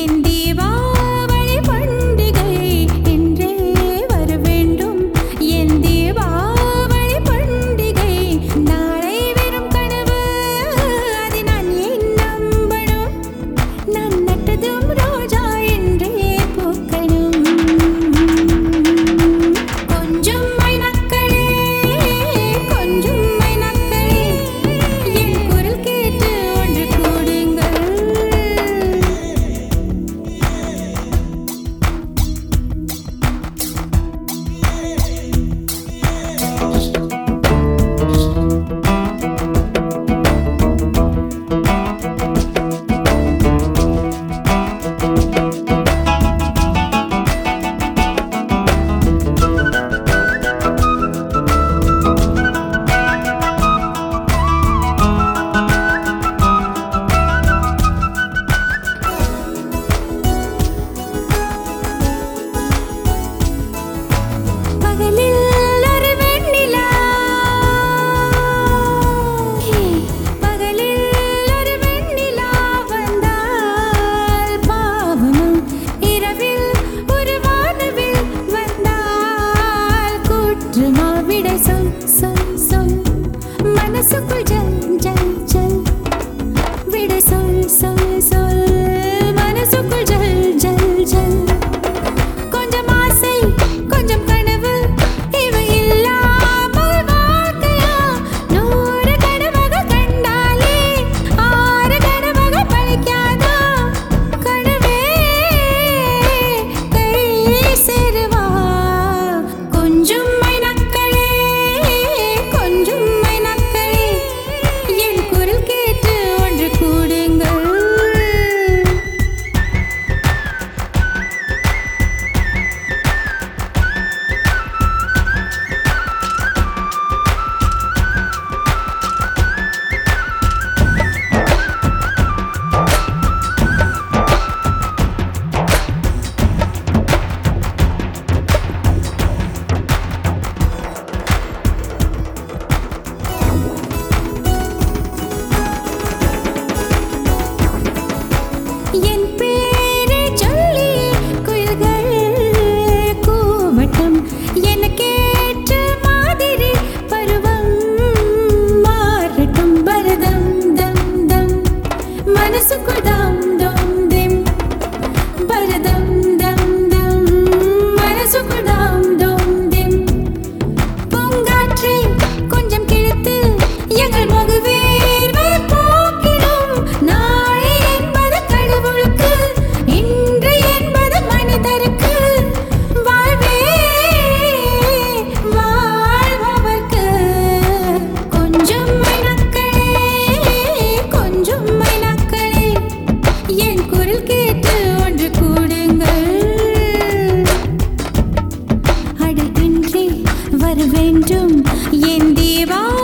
என் தேவா சொல் சொல் சொல் மனசுக்குள் y என் தேவா